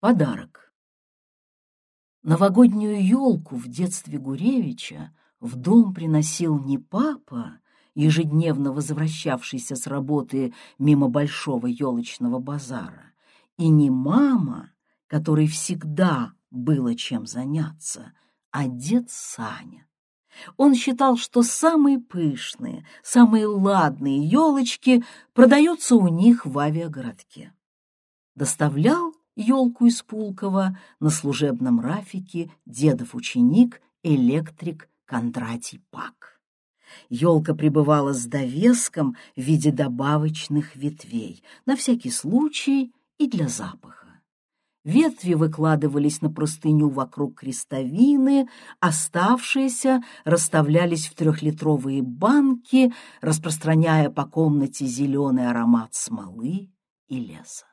Подарок. Новогоднюю елку в детстве Гуревича в дом приносил не папа, ежедневно возвращавшийся с работы мимо большого елочного базара, и не мама, которой всегда было чем заняться, а дед Саня. Он считал, что самые пышные, самые ладные елочки продаются у них в авиагородке. Доставлял елку из Пулково на служебном рафике дедов ученик, электрик Кондратий Пак. Елка пребывала с довеском в виде добавочных ветвей, на всякий случай и для запаха. Ветви выкладывались на простыню вокруг крестовины, оставшиеся расставлялись в трехлитровые банки, распространяя по комнате зеленый аромат смолы и леса.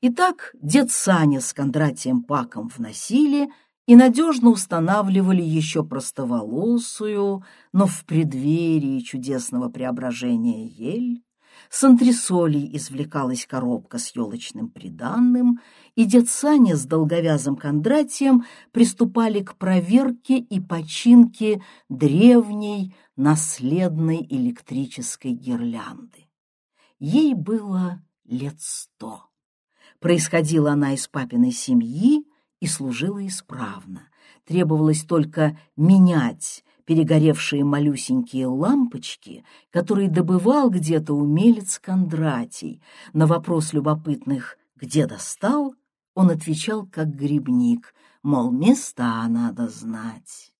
Итак, дед Саня с Кондратием Паком вносили и надежно устанавливали еще простоволосую, но в преддверии чудесного преображения ель, с антресолей извлекалась коробка с елочным приданным, и дед Саня с долговязым Кондратием приступали к проверке и починке древней наследной электрической гирлянды. Ей было лет сто. Происходила она из папиной семьи и служила исправно. Требовалось только менять перегоревшие малюсенькие лампочки, которые добывал где-то умелец Кондратий. На вопрос любопытных «где достал?» он отвечал как грибник, мол, места надо знать.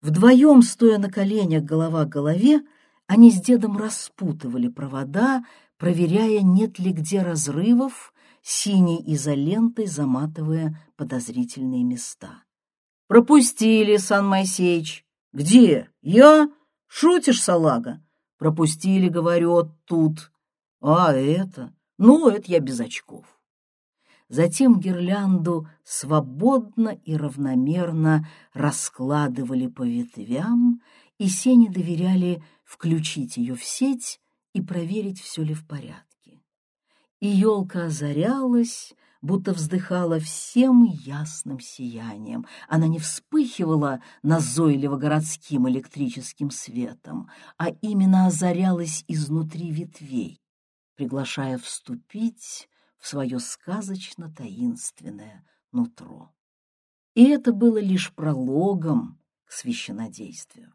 Вдвоем, стоя на коленях голова к голове, они с дедом распутывали провода, проверяя, нет ли где разрывов, синей изолентой заматывая подозрительные места. «Пропустили, Сан Моисеич!» «Где? Я? Шутишь, салага?» «Пропустили, говорю, тут». «А это? Ну, это я без очков». Затем гирлянду свободно и равномерно раскладывали по ветвям, и Сене доверяли включить ее в сеть и проверить, все ли в порядке и елка озарялась, будто вздыхала всем ясным сиянием. Она не вспыхивала назойливо городским электрическим светом, а именно озарялась изнутри ветвей, приглашая вступить в свое сказочно-таинственное нутро. И это было лишь прологом к священнодействию.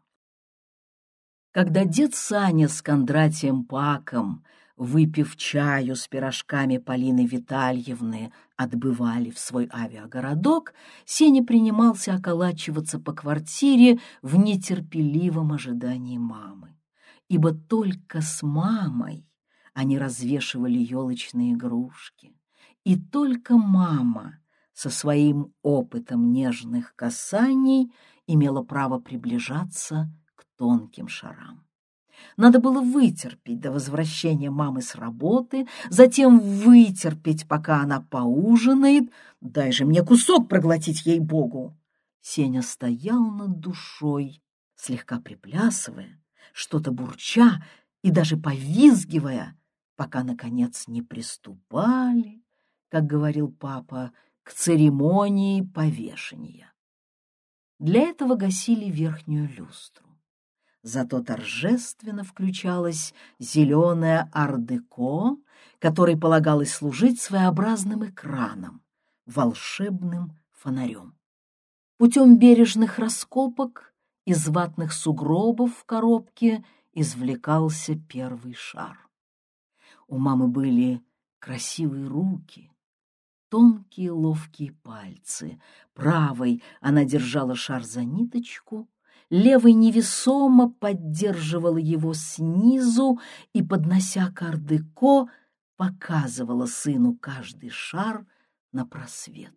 Когда дед Саня с Кондратием Паком выпив чаю с пирожками Полины Витальевны, отбывали в свой авиагородок, Сеня принимался околачиваться по квартире в нетерпеливом ожидании мамы. Ибо только с мамой они развешивали елочные игрушки. И только мама со своим опытом нежных касаний имела право приближаться к тонким шарам. Надо было вытерпеть до возвращения мамы с работы, затем вытерпеть, пока она поужинает. Дай же мне кусок проглотить ей-богу. Сеня стоял над душой, слегка приплясывая, что-то бурча и даже повизгивая, пока, наконец, не приступали, как говорил папа, к церемонии повешения. Для этого гасили верхнюю люстру зато торжественно включалась зеленая ардеко, которой полагалось служить своеобразным экраном, волшебным фонарем. Путем бережных раскопок из ватных сугробов в коробке извлекался первый шар. У мамы были красивые руки, тонкие ловкие пальцы. Правой она держала шар за ниточку, левый невесомо поддерживал его снизу и, поднося кардыко, показывала сыну каждый шар на просвет.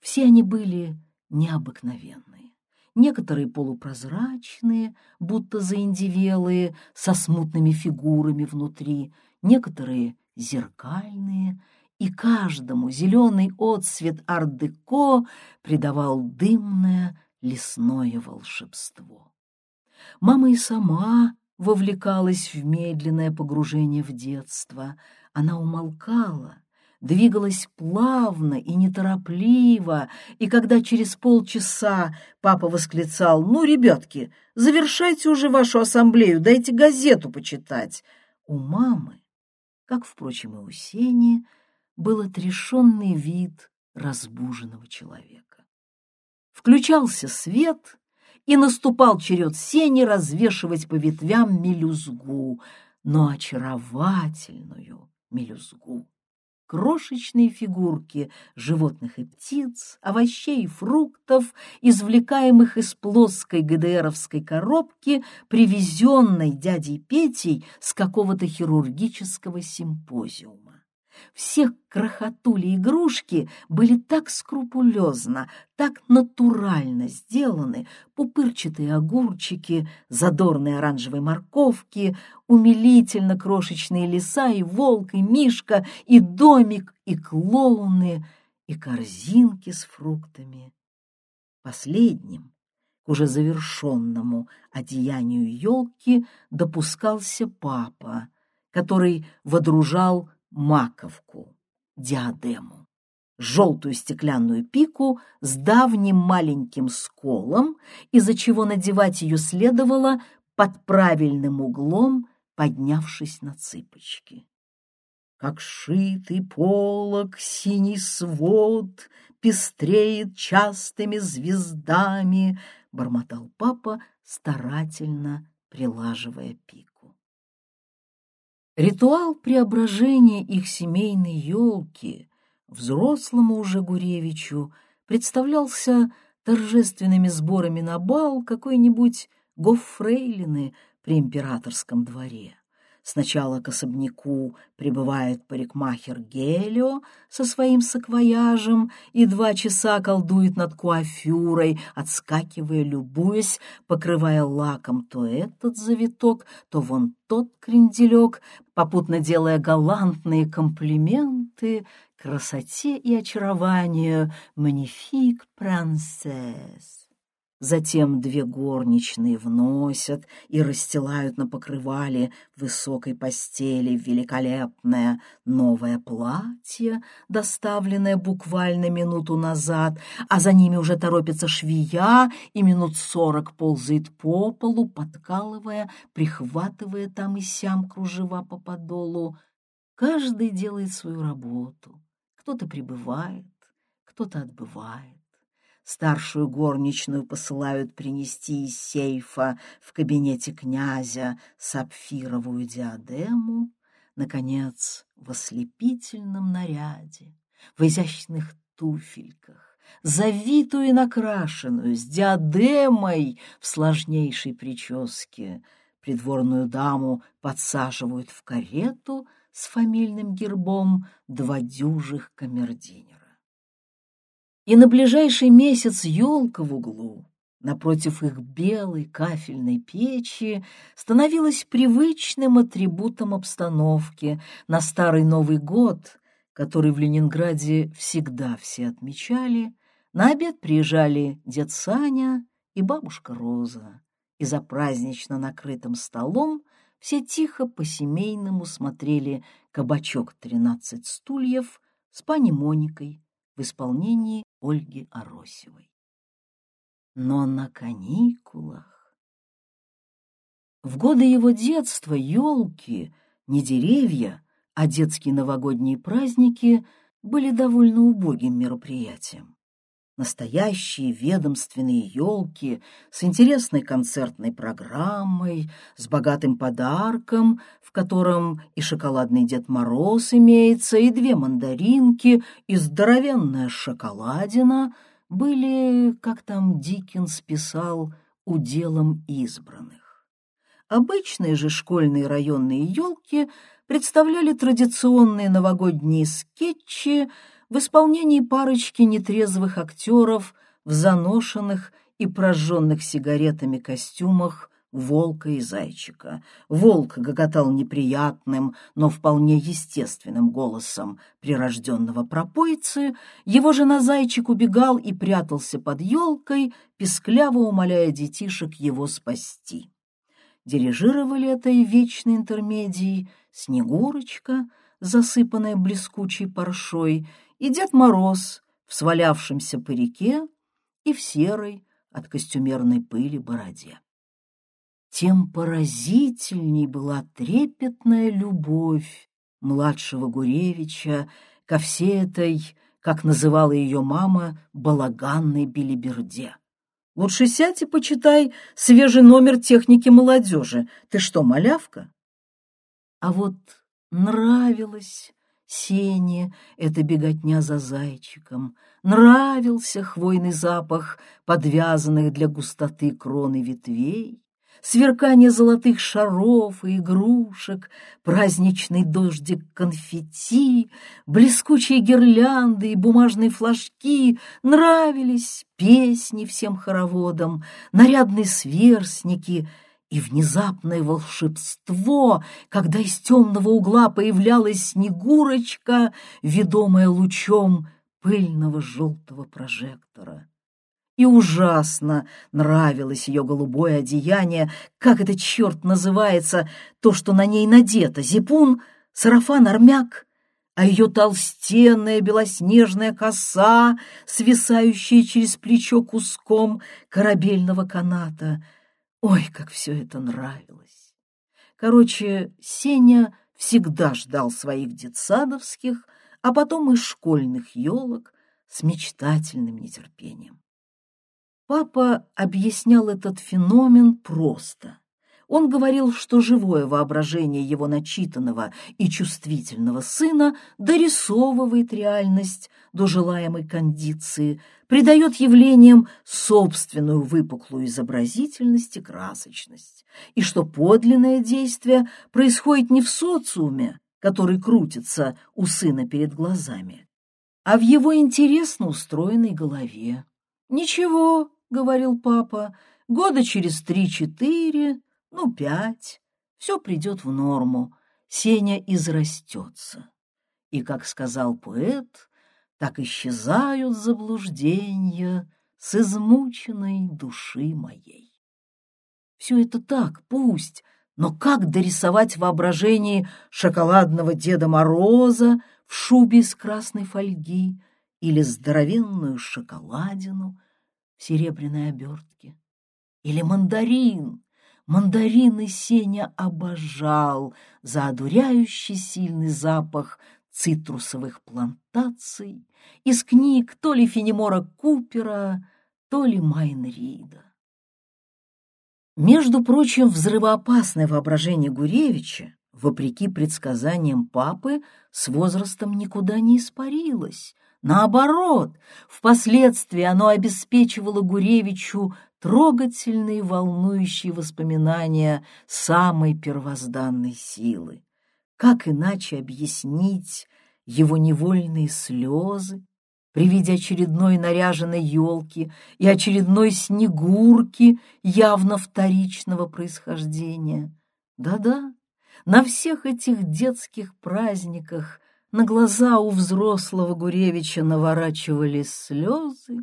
Все они были необыкновенные. Некоторые полупрозрачные, будто заиндивелые, со смутными фигурами внутри, некоторые зеркальные, и каждому зеленый отсвет ар-деко придавал дымное, лесное волшебство. Мама и сама вовлекалась в медленное погружение в детство. Она умолкала, двигалась плавно и неторопливо, и когда через полчаса папа восклицал «Ну, ребятки, завершайте уже вашу ассамблею, дайте газету почитать», у мамы, как, впрочем, и у Сени, был отрешенный вид разбуженного человека. Включался свет, и наступал черед Сени развешивать по ветвям мелюзгу, но очаровательную мелюзгу крошечные фигурки животных и птиц, овощей и фруктов, извлекаемых из плоской ГДРовской коробки, привезенной дядей Петей с какого-то хирургического симпозиума. Все крохотули игрушки были так скрупулезно, так натурально сделаны, пупырчатые огурчики, задорные оранжевые морковки, умилительно крошечные лиса и волк, и мишка, и домик, и клоуны, и корзинки с фруктами. Последним, к уже завершенному одеянию елки, допускался папа, который водружал маковку, диадему, желтую стеклянную пику с давним маленьким сколом, из-за чего надевать ее следовало под правильным углом, поднявшись на цыпочки. Как шитый полог синий свод пестреет частыми звездами, бормотал папа, старательно прилаживая пику. Ритуал преображения их семейной елки взрослому уже Гуревичу представлялся торжественными сборами на бал какой-нибудь гоффрейлины при императорском дворе. Сначала к особняку прибывает парикмахер Гелио со своим саквояжем и два часа колдует над куафюрой, отскакивая, любуясь, покрывая лаком то этот завиток, то вон тот кренделек, попутно делая галантные комплименты красоте и очарованию «Манифик принцесс». Затем две горничные вносят и расстилают на покрывале высокой постели великолепное новое платье, доставленное буквально минуту назад, а за ними уже торопится швея и минут сорок ползает по полу, подкалывая, прихватывая там и сям кружева по подолу. Каждый делает свою работу. Кто-то прибывает, кто-то отбывает. Старшую горничную посылают принести из сейфа в кабинете князя сапфировую диадему, наконец, в ослепительном наряде, в изящных туфельках, завитую и накрашенную, с диадемой в сложнейшей прическе. Придворную даму подсаживают в карету с фамильным гербом два дюжих камердинера и на ближайший месяц елка в углу, напротив их белой кафельной печи, становилась привычным атрибутом обстановки на Старый Новый год, который в Ленинграде всегда все отмечали. На обед приезжали дед Саня и бабушка Роза, и за празднично накрытым столом все тихо по-семейному смотрели «Кабачок тринадцать стульев» с пани Моникой в исполнении Ольги Аросевой. Но на каникулах... В годы его детства елки, не деревья, а детские новогодние праздники были довольно убогим мероприятием. Настоящие ведомственные елки с интересной концертной программой, с богатым подарком, в котором и шоколадный Дед Мороз имеется, и две мандаринки, и здоровенная шоколадина, были, как там Диккенс писал, уделом избранных. Обычные же школьные районные елки представляли традиционные новогодние скетчи, в исполнении парочки нетрезвых актеров в заношенных и прожженных сигаретами костюмах волка и зайчика. Волк гоготал неприятным, но вполне естественным голосом прирожденного пропойцы. Его жена зайчик убегал и прятался под елкой, пескляво умоляя детишек его спасти. Дирижировали этой вечной интермедией Снегурочка, засыпанная блескучей паршой, и Дед Мороз в свалявшемся парике и в серой от костюмерной пыли бороде. Тем поразительней была трепетная любовь младшего Гуревича ко всей этой, как называла ее мама, балаганной билиберде. Лучше сядь и почитай свежий номер техники молодежи. Ты что, малявка? А вот нравилось Сене эта беготня за зайчиком, нравился хвойный запах подвязанных для густоты кроны ветвей, сверкание золотых шаров и игрушек, праздничный дождик конфетти, блескучие гирлянды и бумажные флажки, нравились песни всем хороводам, нарядные сверстники — и внезапное волшебство, когда из темного угла появлялась Снегурочка, ведомая лучом пыльного желтого прожектора и ужасно нравилось ее голубое одеяние, как это, черт, называется, то, что на ней надето, зипун, сарафан-армяк, а ее толстенная белоснежная коса, свисающая через плечо куском корабельного каната. Ой, как все это нравилось! Короче, Сеня всегда ждал своих детсадовских, а потом и школьных елок с мечтательным нетерпением. Папа объяснял этот феномен просто. Он говорил, что живое воображение его начитанного и чувствительного сына дорисовывает реальность до желаемой кондиции, придает явлениям собственную выпуклую изобразительность и красочность, и что подлинное действие происходит не в социуме, который крутится у сына перед глазами, а в его интересно устроенной голове. Ничего, — говорил папа, — года через три-четыре, ну, пять, все придет в норму, Сеня израстется. И, как сказал поэт, так исчезают заблуждения с измученной души моей. Все это так, пусть, но как дорисовать в воображении шоколадного Деда Мороза в шубе из красной фольги или здоровенную шоколадину — в серебряной обертке. Или мандарин. Мандарины Сеня обожал за одуряющий сильный запах цитрусовых плантаций из книг то ли Фенемора Купера, то ли Майнрида. Между прочим, взрывоопасное воображение Гуревича, вопреки предсказаниям папы, с возрастом никуда не испарилось, Наоборот, впоследствии оно обеспечивало Гуревичу трогательные волнующие воспоминания самой первозданной силы. Как иначе объяснить его невольные слезы при виде очередной наряженной елки и очередной снегурки явно вторичного происхождения? Да-да, на всех этих детских праздниках на глаза у взрослого Гуревича наворачивались слезы,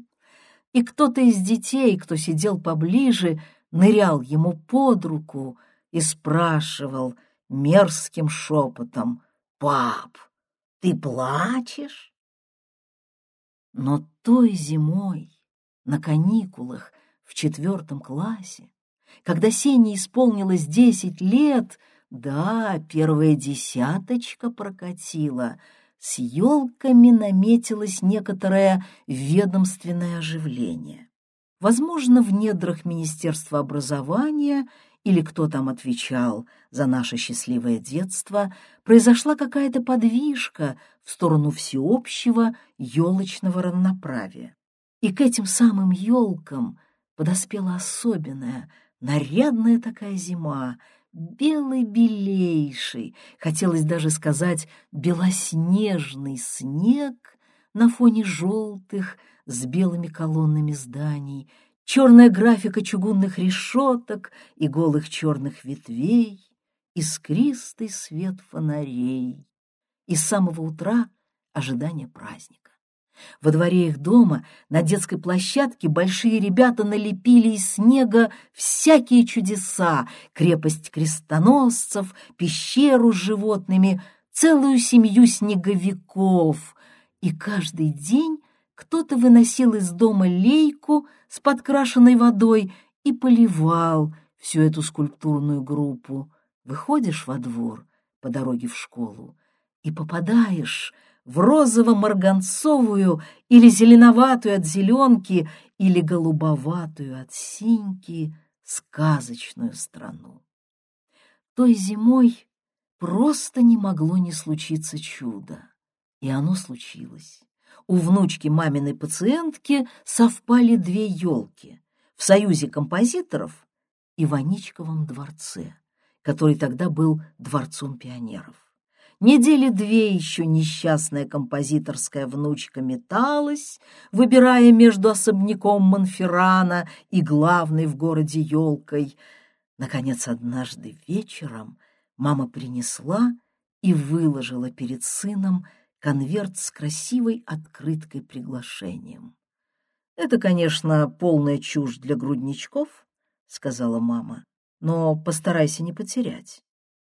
и кто-то из детей, кто сидел поближе, нырял ему под руку и спрашивал мерзким шепотом «Пап, ты плачешь?» Но той зимой, на каникулах в четвертом классе, когда Сене исполнилось десять лет — да, первая десяточка прокатила. С елками наметилось некоторое ведомственное оживление. Возможно, в недрах Министерства образования или кто там отвечал за наше счастливое детство, произошла какая-то подвижка в сторону всеобщего елочного равноправия. И к этим самым елкам подоспела особенная, нарядная такая зима, белый-белейший, хотелось даже сказать белоснежный снег на фоне желтых с белыми колоннами зданий, черная графика чугунных решеток и голых черных ветвей, искристый свет фонарей и с самого утра ожидание праздника. Во дворе их дома на детской площадке большие ребята налепили из снега всякие чудеса, крепость крестоносцев, пещеру с животными, целую семью снеговиков, и каждый день кто-то выносил из дома лейку с подкрашенной водой и поливал всю эту скульптурную группу. Выходишь во двор по дороге в школу и попадаешь в розово-марганцовую или зеленоватую от зеленки или голубоватую от синьки сказочную страну. Той зимой просто не могло не случиться чудо, и оно случилось. У внучки маминой пациентки совпали две елки в Союзе композиторов и в Аничковом дворце, который тогда был дворцом пионеров. Недели две еще несчастная композиторская внучка металась, выбирая между особняком Монферрана и главной в городе елкой. Наконец, однажды вечером мама принесла и выложила перед сыном конверт с красивой открыткой приглашением. «Это, конечно, полная чушь для грудничков», — сказала мама, «но постарайся не потерять.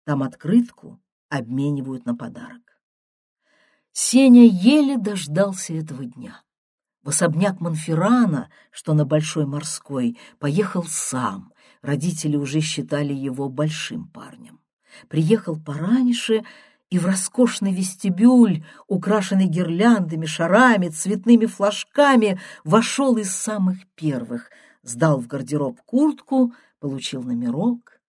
Там открытку обменивают на подарок. Сеня еле дождался этого дня. В особняк Монферрана, что на Большой Морской, поехал сам. Родители уже считали его большим парнем. Приехал пораньше и в роскошный вестибюль, украшенный гирляндами, шарами, цветными флажками, вошел из самых первых, сдал в гардероб куртку, получил номерок.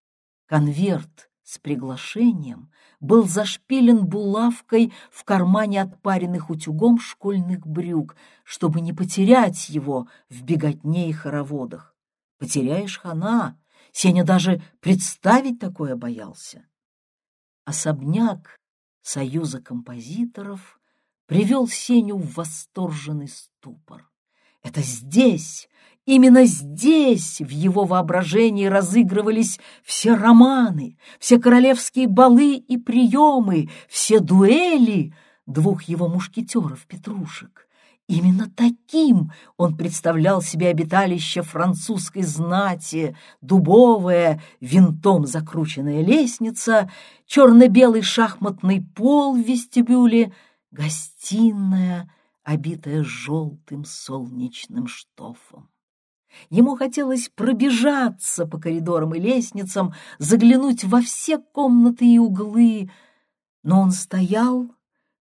Конверт с приглашением был зашпилен булавкой в кармане отпаренных утюгом школьных брюк, чтобы не потерять его в беготне и хороводах. Потеряешь хана, Сеня даже представить такое боялся. Особняк Союза композиторов привел Сеню в восторженный ступор. Это здесь, Именно здесь в его воображении разыгрывались все романы, все королевские балы и приемы, все дуэли двух его мушкетеров-петрушек. Именно таким он представлял себе обиталище французской знати, дубовая, винтом закрученная лестница, черно-белый шахматный пол в вестибюле, гостиная, обитая желтым солнечным штофом. Ему хотелось пробежаться по коридорам и лестницам, заглянуть во все комнаты и углы, но он стоял,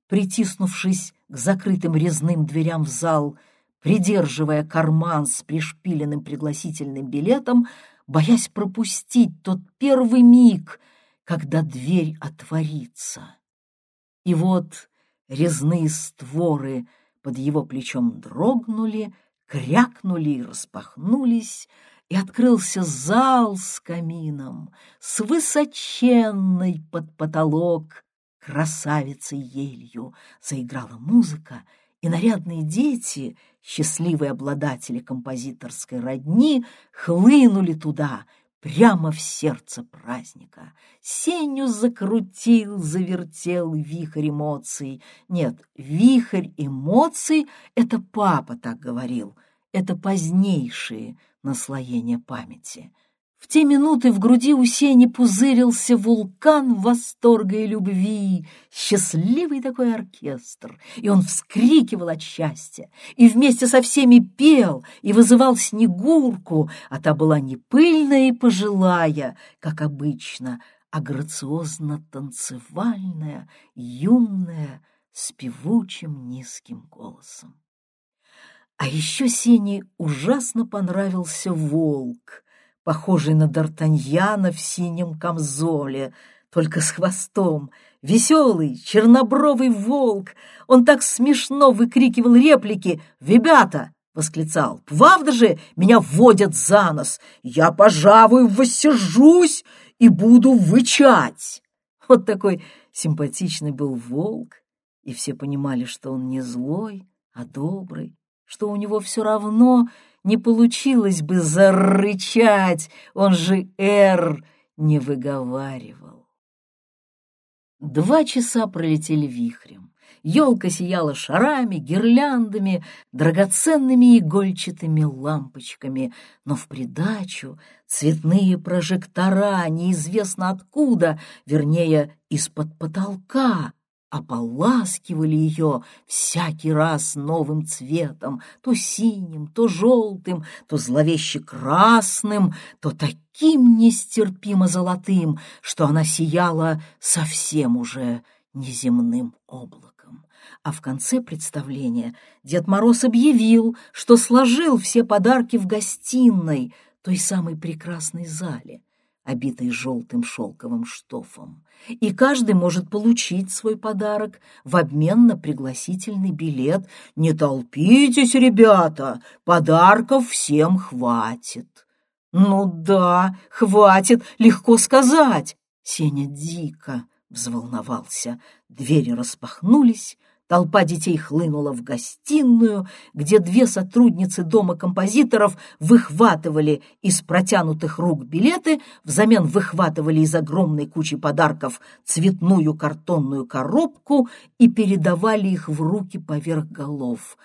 притиснувшись к закрытым резным дверям в зал, придерживая карман с пришпиленным пригласительным билетом, боясь пропустить тот первый миг, когда дверь отворится. И вот резные створы под его плечом дрогнули, крякнули и распахнулись, и открылся зал с камином, с высоченной под потолок красавицей елью. Заиграла музыка, и нарядные дети, счастливые обладатели композиторской родни, хлынули туда — прямо в сердце праздника. Сеню закрутил, завертел вихрь эмоций. Нет, вихрь эмоций — это папа так говорил, это позднейшие наслоения памяти. В те минуты в груди у Сени пузырился вулкан восторга и любви, счастливый такой оркестр, и он вскрикивал от счастья, и вместе со всеми пел, и вызывал Снегурку, а та была не пыльная и пожилая, как обычно, а грациозно-танцевальная, юная, с певучим низким голосом. А еще Сене ужасно понравился волк — похожий на Д'Артаньяна в синем камзоле, только с хвостом. Веселый, чернобровый волк. Он так смешно выкрикивал реплики «Ребята!» — восклицал. «Правда же меня вводят за нос? Я, пожалуй, воссижусь и буду вычать!» Вот такой симпатичный был волк, и все понимали, что он не злой, а добрый, что у него все равно не получилось бы зарычать, он же «Р» не выговаривал. Два часа пролетели вихрем. Елка сияла шарами, гирляндами, драгоценными игольчатыми лампочками, но в придачу цветные прожектора неизвестно откуда, вернее, из-под потолка, ополаскивали ее всякий раз новым цветом, то синим, то желтым, то зловеще красным, то таким нестерпимо золотым, что она сияла совсем уже неземным облаком. А в конце представления Дед Мороз объявил, что сложил все подарки в гостиной, той самой прекрасной зале, обитой желтым шелковым штофом, и каждый может получить свой подарок в обмен на пригласительный билет. Не толпитесь, ребята, подарков всем хватит. Ну да, хватит, легко сказать. Сеня дико взволновался. Двери распахнулись, Толпа детей хлынула в гостиную, где две сотрудницы дома композиторов выхватывали из протянутых рук билеты, взамен выхватывали из огромной кучи подарков цветную картонную коробку и передавали их в руки поверх голов.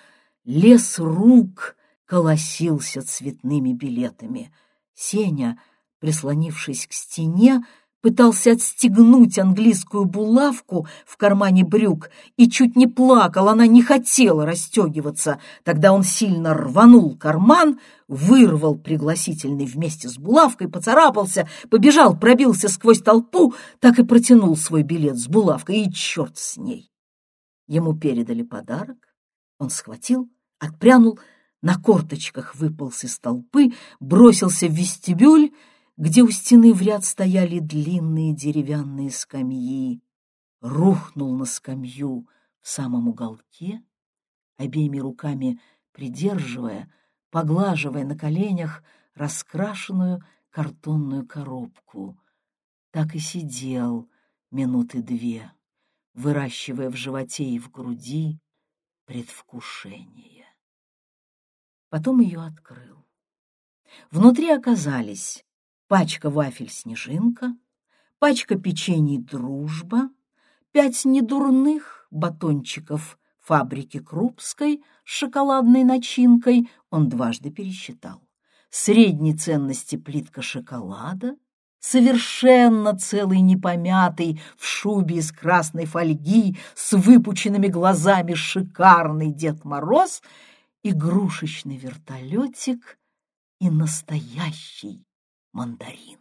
Лес рук колосился цветными билетами. Сеня, прислонившись к стене, пытался отстегнуть английскую булавку в кармане брюк и чуть не плакал, она не хотела расстегиваться. Тогда он сильно рванул карман, вырвал пригласительный вместе с булавкой, поцарапался, побежал, пробился сквозь толпу, так и протянул свой билет с булавкой, и черт с ней. Ему передали подарок, он схватил, отпрянул, на корточках выполз из толпы, бросился в вестибюль, где у стены в ряд стояли длинные деревянные скамьи, рухнул на скамью в самом уголке, обеими руками придерживая, поглаживая на коленях раскрашенную картонную коробку. Так и сидел минуты две, выращивая в животе и в груди предвкушение. Потом ее открыл. Внутри оказались пачка вафель «Снежинка», пачка печений «Дружба», пять недурных батончиков фабрики Крупской с шоколадной начинкой он дважды пересчитал. Средней ценности плитка шоколада, совершенно целый непомятый, в шубе из красной фольги, с выпученными глазами шикарный Дед Мороз, игрушечный вертолетик и настоящий мандарин.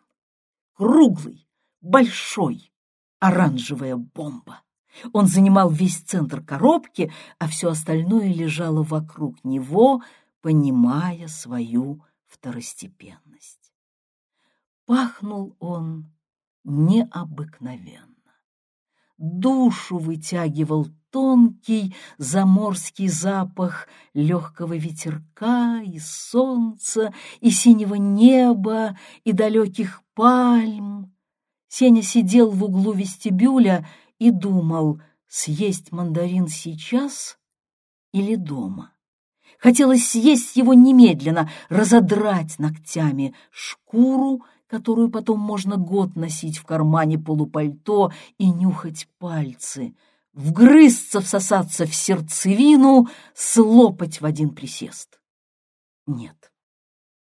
Круглый, большой, оранжевая бомба. Он занимал весь центр коробки, а все остальное лежало вокруг него, понимая свою второстепенность. Пахнул он необыкновенно. Душу вытягивал тонкий заморский запах легкого ветерка и солнца, и синего неба, и далеких пальм. Сеня сидел в углу вестибюля и думал, съесть мандарин сейчас или дома. Хотелось съесть его немедленно, разодрать ногтями шкуру, которую потом можно год носить в кармане полупальто и нюхать пальцы — вгрызться, всосаться в сердцевину, слопать в один присест. Нет,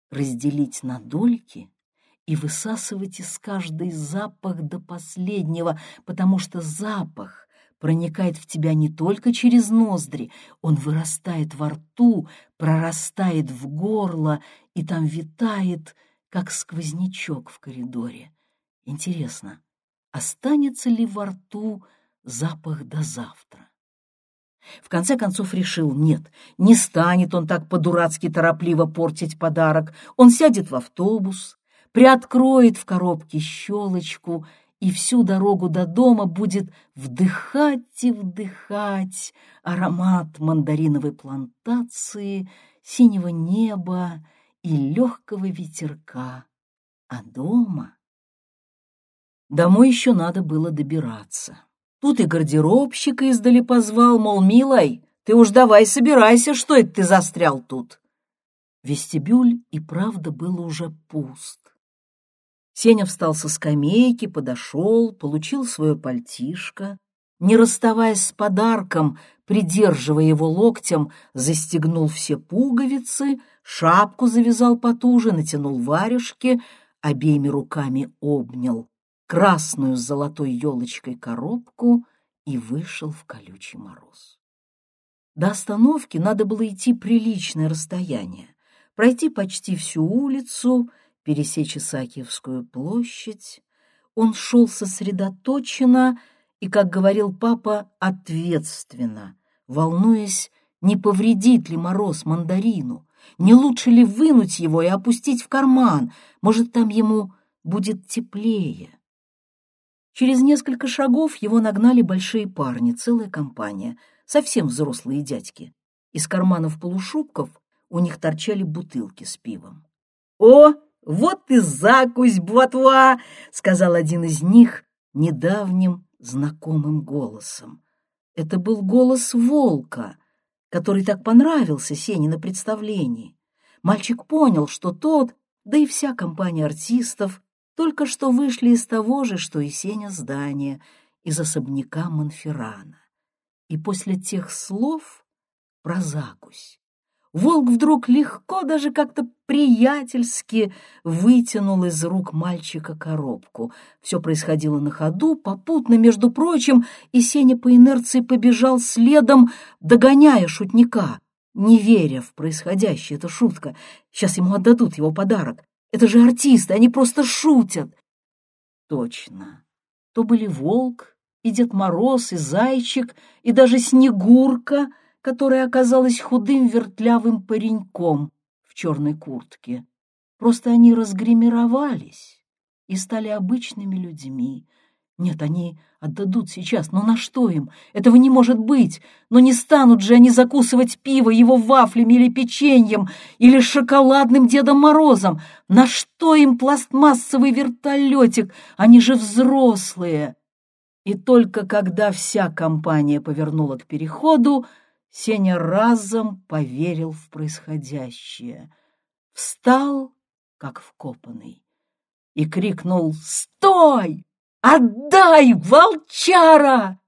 разделить на дольки и высасывать из каждой запах до последнего, потому что запах проникает в тебя не только через ноздри, он вырастает во рту, прорастает в горло и там витает, как сквознячок в коридоре. Интересно, останется ли во рту запах до завтра. В конце концов решил, нет, не станет он так по-дурацки торопливо портить подарок. Он сядет в автобус, приоткроет в коробке щелочку и всю дорогу до дома будет вдыхать и вдыхать аромат мандариновой плантации, синего неба и легкого ветерка. А дома... Домой еще надо было добираться. Тут и гардеробщика издали позвал, мол, милой, ты уж давай собирайся, что это ты застрял тут. Вестибюль и правда был уже пуст. Сеня встал со скамейки, подошел, получил свое пальтишко, не расставаясь с подарком, придерживая его локтем, застегнул все пуговицы, шапку завязал потуже, натянул варежки, обеими руками обнял красную с золотой елочкой коробку и вышел в колючий мороз. До остановки надо было идти приличное расстояние, пройти почти всю улицу, пересечь Исаакиевскую площадь. Он шел сосредоточенно и, как говорил папа, ответственно, волнуясь, не повредит ли мороз мандарину, не лучше ли вынуть его и опустить в карман, может, там ему будет теплее. Через несколько шагов его нагнали большие парни, целая компания, совсем взрослые дядьки. Из карманов полушубков у них торчали бутылки с пивом. «О, вот и закусь, ботва!» — сказал один из них недавним знакомым голосом. Это был голос волка, который так понравился Сене на представлении. Мальчик понял, что тот, да и вся компания артистов, только что вышли из того же, что и Сеня здания, из особняка Монферрана. И после тех слов про закусь волк вдруг легко, даже как-то приятельски вытянул из рук мальчика коробку. Все происходило на ходу, попутно, между прочим, и Сеня по инерции побежал следом, догоняя шутника, не веря в происходящее. Это шутка. Сейчас ему отдадут его подарок. Это же артисты, они просто шутят. Точно. То были Волк, и Дед Мороз, и Зайчик, и даже Снегурка, которая оказалась худым вертлявым пареньком в черной куртке. Просто они разгримировались и стали обычными людьми, нет, они отдадут сейчас, но на что им? Этого не может быть. Но не станут же они закусывать пиво его вафлями или печеньем, или шоколадным Дедом Морозом. На что им пластмассовый вертолетик? Они же взрослые. И только когда вся компания повернула к переходу, Сеня разом поверил в происходящее. Встал, как вкопанный, и крикнул «Стой!» «Отдай, волчара!»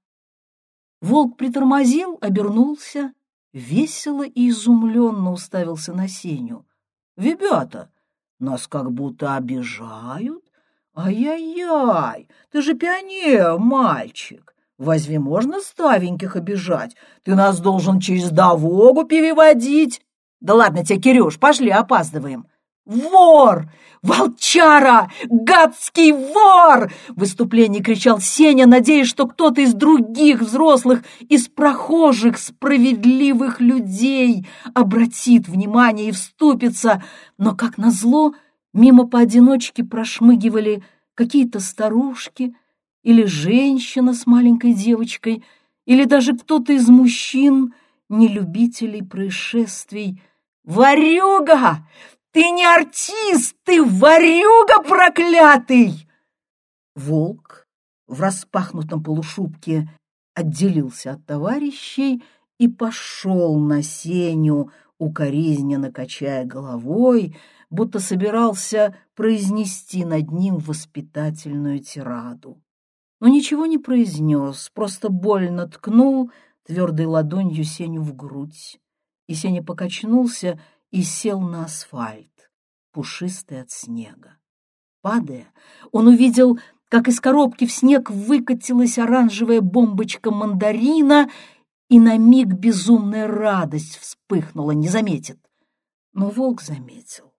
Волк притормозил, обернулся, весело и изумленно уставился на Сеню. «Ребята, нас как будто обижают. Ай-яй-яй, ты же пионер, мальчик. Разве можно ставеньких обижать? Ты нас должен через дорогу переводить. Да ладно тебе, Кирюш, пошли, опаздываем. «Вор! Волчара! Гадский вор!» В выступлении кричал Сеня, надеясь, что кто-то из других взрослых, из прохожих, справедливых людей обратит внимание и вступится. Но, как назло, мимо поодиночке прошмыгивали какие-то старушки или женщина с маленькой девочкой, или даже кто-то из мужчин, нелюбителей происшествий. «Варюга! Ты не артист, ты ворюга проклятый!» Волк в распахнутом полушубке отделился от товарищей и пошел на сеню, укоризненно качая головой, будто собирался произнести над ним воспитательную тираду. Но ничего не произнес, просто больно ткнул твердой ладонью Сеню в грудь. И Сеня покачнулся и сел на асфальт, пушистый от снега. Падая, он увидел, как из коробки в снег выкатилась оранжевая бомбочка мандарина, и на миг безумная радость вспыхнула, не заметит. Но волк заметил.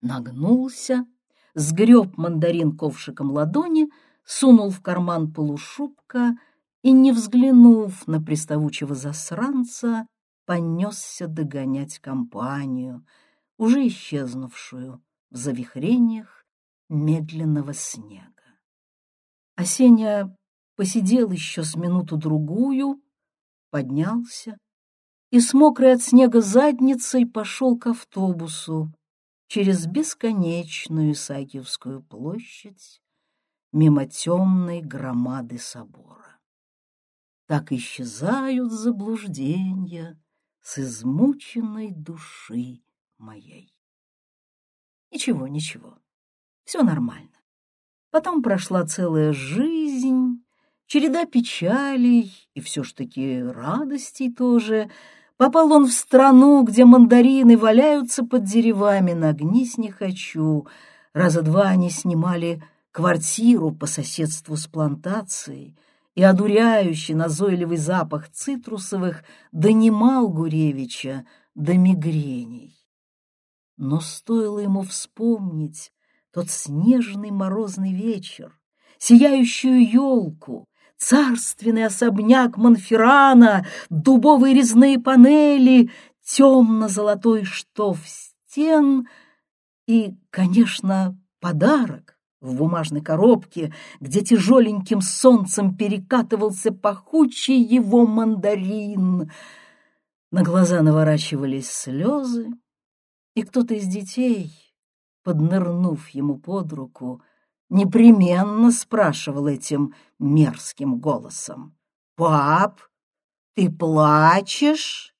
Нагнулся, сгреб мандарин ковшиком ладони, сунул в карман полушубка и, не взглянув на приставучего засранца, понесся догонять компанию, уже исчезнувшую в завихрениях медленного снега. Осеня посидел еще с минуту-другую, поднялся и с мокрой от снега задницей пошел к автобусу через бесконечную Исаакиевскую площадь мимо темной громады собора. Так исчезают заблуждения, с измученной души моей. Ничего, ничего, все нормально. Потом прошла целая жизнь, череда печалей и все ж таки радостей тоже. Попал он в страну, где мандарины валяются под деревами, нагнись не хочу. Раза два они снимали квартиру по соседству с плантацией, и одуряющий назойливый запах цитрусовых донимал Гуревича до мигрений. Но стоило ему вспомнить тот снежный морозный вечер, сияющую елку, царственный особняк Монферрана, дубовые резные панели, темно-золотой штоф стен и, конечно, подарок в бумажной коробке, где тяжеленьким солнцем перекатывался пахучий его мандарин. На глаза наворачивались слезы, и кто-то из детей, поднырнув ему под руку, непременно спрашивал этим мерзким голосом. «Пап, ты плачешь?»